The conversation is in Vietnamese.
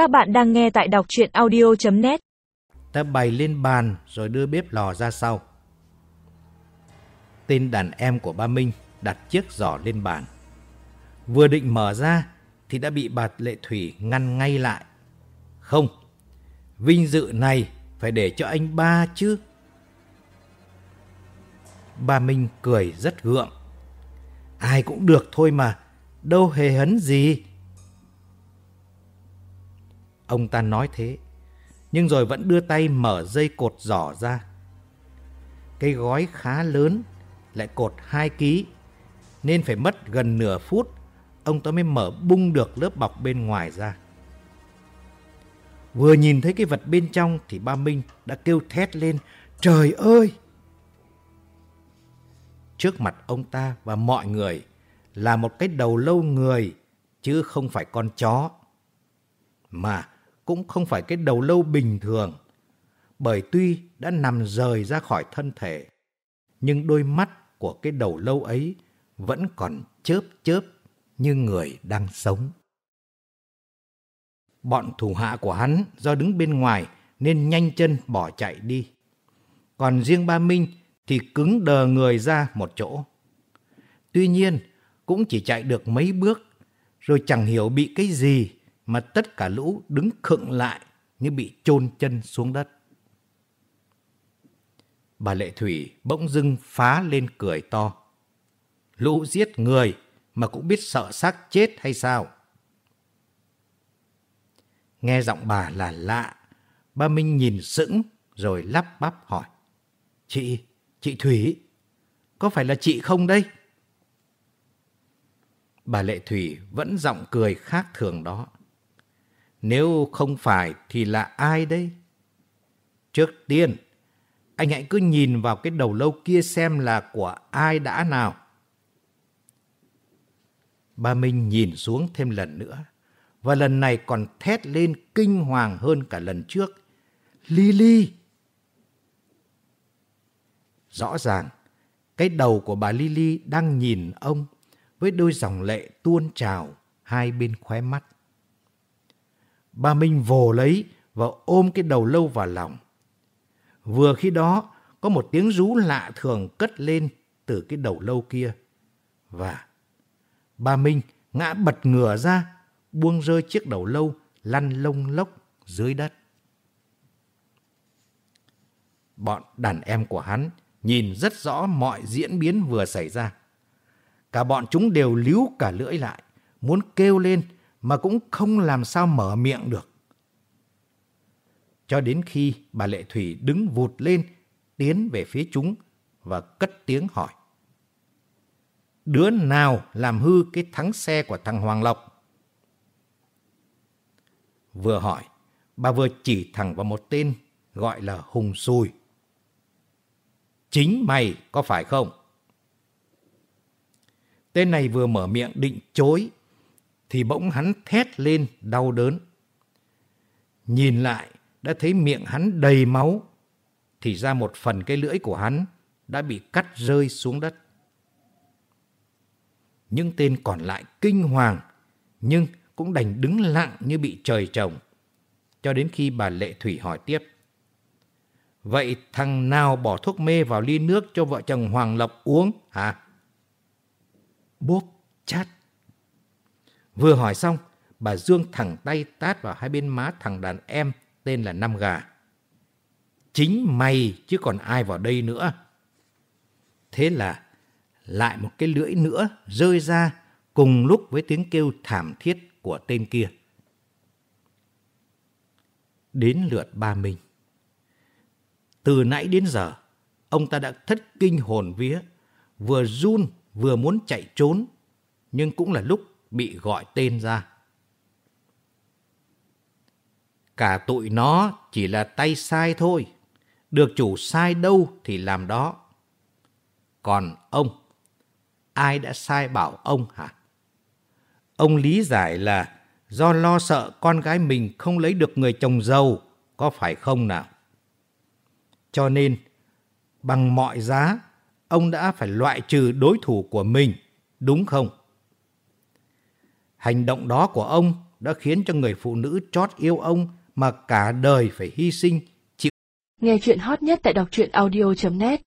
Các bạn đang nghe tại đọc chuyện audio.net Ta bày lên bàn rồi đưa bếp lò ra sau. Tên đàn em của ba Minh đặt chiếc giỏ lên bàn. Vừa định mở ra thì đã bị bà Lệ Thủy ngăn ngay lại. Không, vinh dự này phải để cho anh ba chứ. Ba Minh cười rất gượng. Ai cũng được thôi mà, đâu hề hấn gì. Ông ta nói thế, nhưng rồi vẫn đưa tay mở dây cột giỏ ra. Cái gói khá lớn, lại cột 2 ký, nên phải mất gần nửa phút, ông ta mới mở bung được lớp bọc bên ngoài ra. Vừa nhìn thấy cái vật bên trong thì ba Minh đã kêu thét lên, trời ơi! Trước mặt ông ta và mọi người là một cái đầu lâu người, chứ không phải con chó. Mà cũng không phải cái đầu lâu bình thường, bởi tuy đã nằm rời ra khỏi thân thể, nhưng đôi mắt của cái đầu lâu ấy vẫn còn chớp chớp như người đang sống. Bọn thủ hạ của hắn do đứng bên ngoài nên nhanh chân bỏ chạy đi. Còn riêng ba Minh thì cứng đờ người ra một chỗ. Tuy nhiên, cũng chỉ chạy được mấy bước, rồi chẳng hiểu bị cái gì mà tất cả lũ đứng khựng lại như bị chôn chân xuống đất. Bà Lệ Thủy bỗng dưng phá lên cười to. Lũ giết người mà cũng biết sợ xác chết hay sao? Nghe giọng bà là lạ, ba Minh nhìn sững rồi lắp bắp hỏi. Chị, chị Thủy, có phải là chị không đây? Bà Lệ Thủy vẫn giọng cười khác thường đó. Nếu không phải thì là ai đây? Trước tiên, anh hãy cứ nhìn vào cái đầu lâu kia xem là của ai đã nào. Ba Minh nhìn xuống thêm lần nữa, và lần này còn thét lên kinh hoàng hơn cả lần trước. Lily! Rõ ràng, cái đầu của bà Lily đang nhìn ông với đôi dòng lệ tuôn trào hai bên khóe mắt. Ba Minh vồ lấy và ôm cái đầu lâu vào lòng. Vừa khi đó, có một tiếng rú lạ thường cất lên từ cái đầu lâu kia. Và ba Minh ngã bật ngửa ra, buông rơi chiếc đầu lâu lăn lông lốc dưới đất. Bọn đàn em của hắn nhìn rất rõ mọi diễn biến vừa xảy ra. Cả bọn chúng đều líu cả lưỡi lại, muốn kêu lên mà cũng không làm sao mở miệng được. Cho đến khi bà Lệ Thủy đứng vụt lên, tiến về phía chúng và cất tiếng hỏi. Đứa nào làm hư cái thắng xe của thằng Hoàng Lộc? Vừa hỏi, bà vừa chỉ thẳng vào một tên gọi là Hùng sùi. Chính mày có phải không? Tên này vừa mở miệng định chối thì bỗng hắn thét lên đau đớn. Nhìn lại, đã thấy miệng hắn đầy máu, thì ra một phần cái lưỡi của hắn đã bị cắt rơi xuống đất. Những tên còn lại kinh hoàng, nhưng cũng đành đứng lặng như bị trời trồng. Cho đến khi bà Lệ Thủy hỏi tiếp. Vậy thằng nào bỏ thuốc mê vào ly nước cho vợ chồng Hoàng Lộc uống hả? Bốp, chát. Vừa hỏi xong, bà Dương thẳng tay tát vào hai bên má thằng đàn em tên là Năm Gà. Chính mày chứ còn ai vào đây nữa. Thế là lại một cái lưỡi nữa rơi ra cùng lúc với tiếng kêu thảm thiết của tên kia. Đến lượt ba mình Từ nãy đến giờ, ông ta đã thất kinh hồn vía, vừa run vừa muốn chạy trốn, nhưng cũng là lúc bị gọi tên ra. Cả tụi nó chỉ là tay sai thôi, được chủ sai đâu thì làm đó. Còn ông, ai đã sai bảo ông hả? Ông lý giải là do lo sợ con gái mình không lấy được người chồng giàu, có phải không nào? Cho nên, bằng mọi giá, ông đã phải loại trừ đối thủ của mình, đúng không? Hành động đó của ông đã khiến cho người phụ nữ chót yêu ông mà cả đời phải hy sinh, chịu. Nghe chuyện hot nhất tại đọc truyện audio.net